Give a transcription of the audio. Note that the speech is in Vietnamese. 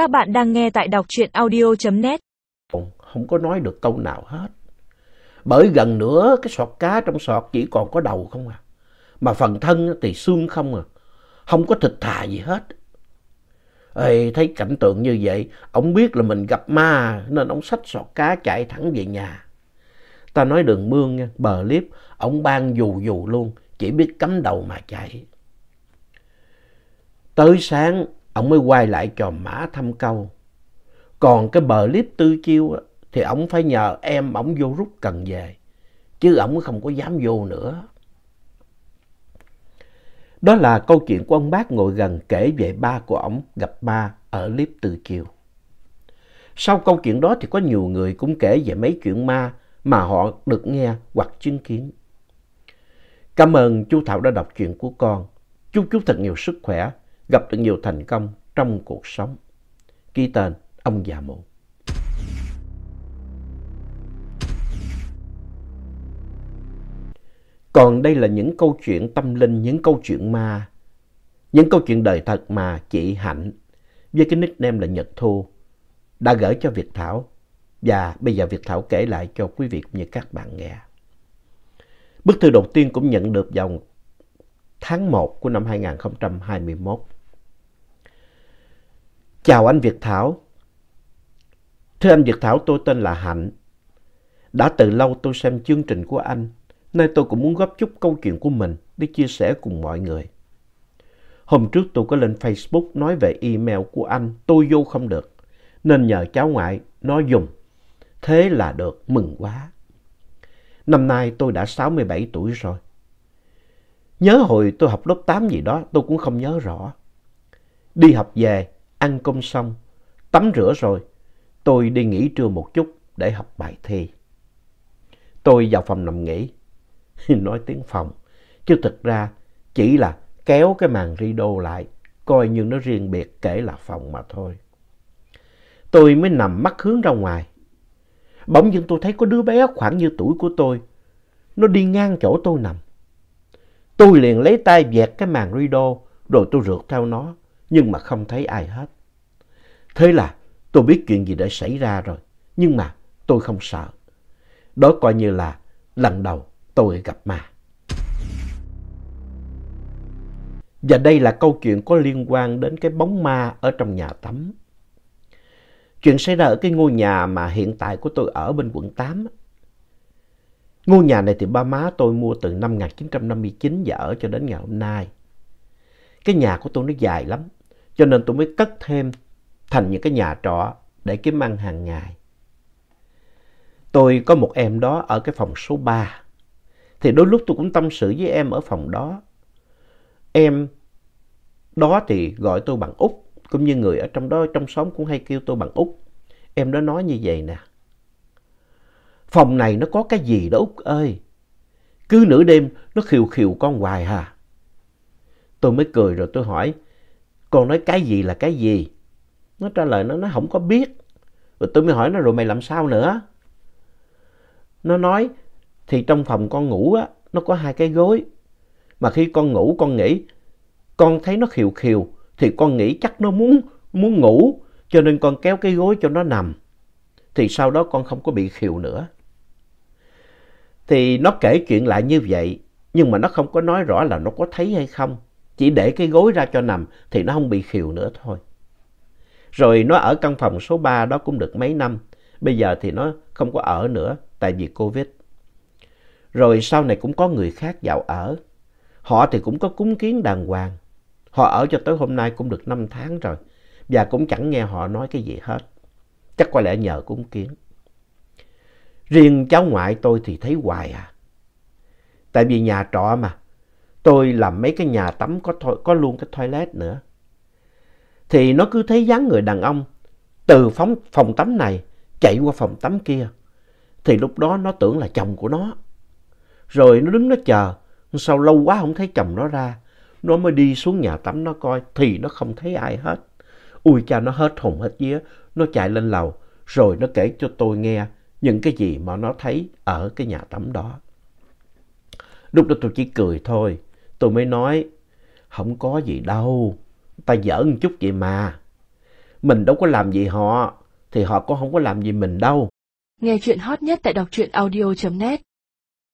Các bạn đang nghe tại đọc truyện audio.net. Không có nói được câu nào hết. Bởi gần nữa cái sọt cá trong sọt chỉ còn có đầu không à. Mà phần thân thì xương không à. Không có thịt thà gì hết. Ê, thấy cảnh tượng như vậy, ông biết là mình gặp ma nên ông xách sọt cá chạy thẳng về nhà. Ta nói đường mương nha, bờ liếp, ông ban dù dù luôn, chỉ biết cắm đầu mà chạy. Tới sáng, ông mới quay lại trò mã thăm câu. Còn cái bờ liếp tư chiêu á, thì ông phải nhờ em ông vô rút cần về, chứ ông không có dám vô nữa. Đó là câu chuyện của ông bác ngồi gần kể về ba của ông gặp ma ở liếp tư chiêu. Sau câu chuyện đó thì có nhiều người cũng kể về mấy chuyện ma mà họ được nghe hoặc chứng kiến. Cảm ơn chú Thảo đã đọc chuyện của con. Chúc chú thật nhiều sức khỏe, gặp được nhiều thành công trong cuộc sống. Ký tên ông già mụ. Còn đây là những câu chuyện tâm linh, những câu chuyện ma, những câu chuyện đời thật mà chị Hạnh với cái nickname là Nhật Thu đã gửi cho Việt Thảo và bây giờ Việt Thảo kể lại cho quý vị cũng như các bạn nghe. Bức thư đầu tiên cũng nhận được vào tháng 1 của năm 2021. Chào anh Việt Thảo. Thưa anh Việt Thảo, tôi tên là Hạnh. Đã từ lâu tôi xem chương trình của anh, nay tôi cũng muốn góp chút câu chuyện của mình để chia sẻ cùng mọi người. Hôm trước tôi có lên Facebook nói về email của anh, tôi vô không được, nên nhờ cháu ngoại nó dùng. Thế là được, mừng quá. Năm nay tôi đã 67 tuổi rồi. Nhớ hồi tôi học lớp 8 gì đó tôi cũng không nhớ rõ. Đi học về, ăn cơm xong, tắm rửa rồi, tôi đi nghỉ trưa một chút để học bài thi. Tôi vào phòng nằm nghỉ, nói tiếng phòng, chứ thực ra chỉ là kéo cái màn rideau lại, coi như nó riêng biệt kể là phòng mà thôi. Tôi mới nằm mắt hướng ra ngoài. Bỗng dưng tôi thấy có đứa bé khoảng như tuổi của tôi, nó đi ngang chỗ tôi nằm. Tôi liền lấy tay vẹt cái màn rideau rồi tôi rượt theo nó, nhưng mà không thấy ai hết. Thế là tôi biết chuyện gì đã xảy ra rồi, nhưng mà tôi không sợ. Đó coi như là lần đầu tôi gặp ma. Và đây là câu chuyện có liên quan đến cái bóng ma ở trong nhà tắm. Chuyện xảy ra ở cái ngôi nhà mà hiện tại của tôi ở bên quận 8. Ngôi nhà này thì ba má tôi mua từ năm 1959 và ở cho đến ngày hôm nay. Cái nhà của tôi nó dài lắm, cho nên tôi mới cất thêm thành những cái nhà trọ để kiếm ăn hàng ngày. Tôi có một em đó ở cái phòng số 3. Thì đôi lúc tôi cũng tâm sự với em ở phòng đó. Em đó thì gọi tôi bằng Út, cũng như người ở trong đó trong xóm cũng hay kêu tôi bằng Út. Em đó nói như vậy nè. Phòng này nó có cái gì đó Út ơi. Cứ nửa đêm nó khiều khiều con hoài hà. Tôi mới cười rồi tôi hỏi, con nói cái gì là cái gì? Nó trả lời nó, nó không có biết. Rồi tôi mới hỏi nó rồi mày làm sao nữa? Nó nói, thì trong phòng con ngủ á, nó có hai cái gối. Mà khi con ngủ con nghĩ, con thấy nó khiều khiều, thì con nghĩ chắc nó muốn, muốn ngủ, cho nên con kéo cái gối cho nó nằm. Thì sau đó con không có bị khiều nữa. Thì nó kể chuyện lại như vậy, nhưng mà nó không có nói rõ là nó có thấy hay không. Chỉ để cái gối ra cho nằm thì nó không bị khiều nữa thôi. Rồi nó ở căn phòng số 3 đó cũng được mấy năm. Bây giờ thì nó không có ở nữa tại vì Covid. Rồi sau này cũng có người khác vào ở. Họ thì cũng có cúng kiến đàng hoàng. Họ ở cho tới hôm nay cũng được 5 tháng rồi. Và cũng chẳng nghe họ nói cái gì hết. Chắc có lẽ nhờ cúng kiến. Riêng cháu ngoại tôi thì thấy hoài à. Tại vì nhà trọ mà. Tôi làm mấy cái nhà tắm có, có luôn cái toilet nữa. Thì nó cứ thấy dáng người đàn ông từ phòng, phòng tắm này chạy qua phòng tắm kia. Thì lúc đó nó tưởng là chồng của nó. Rồi nó đứng nó chờ. Sau lâu quá không thấy chồng nó ra. Nó mới đi xuống nhà tắm nó coi. Thì nó không thấy ai hết. Ui cha nó hết hồn hết vía. Nó chạy lên lầu. Rồi nó kể cho tôi nghe những cái gì mà nó thấy ở cái nhà tắm đó. Lúc đó tôi chỉ cười thôi. Tôi mới nói, không có gì đâu. Ta giỡn một chút vậy mà. Mình đâu có làm gì họ, thì họ cũng không có làm gì mình đâu. Nghe chuyện hot nhất tại đọc truyện audio.net